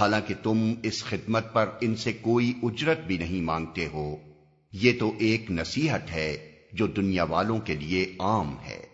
حالانکہ تم اس خدمت پر ان سے کوئی اجرت بھی نہیں مانگتے ہو۔ یہ تو ایک نصیحت ہے جو دنیا والوں کے لیے عام ہے۔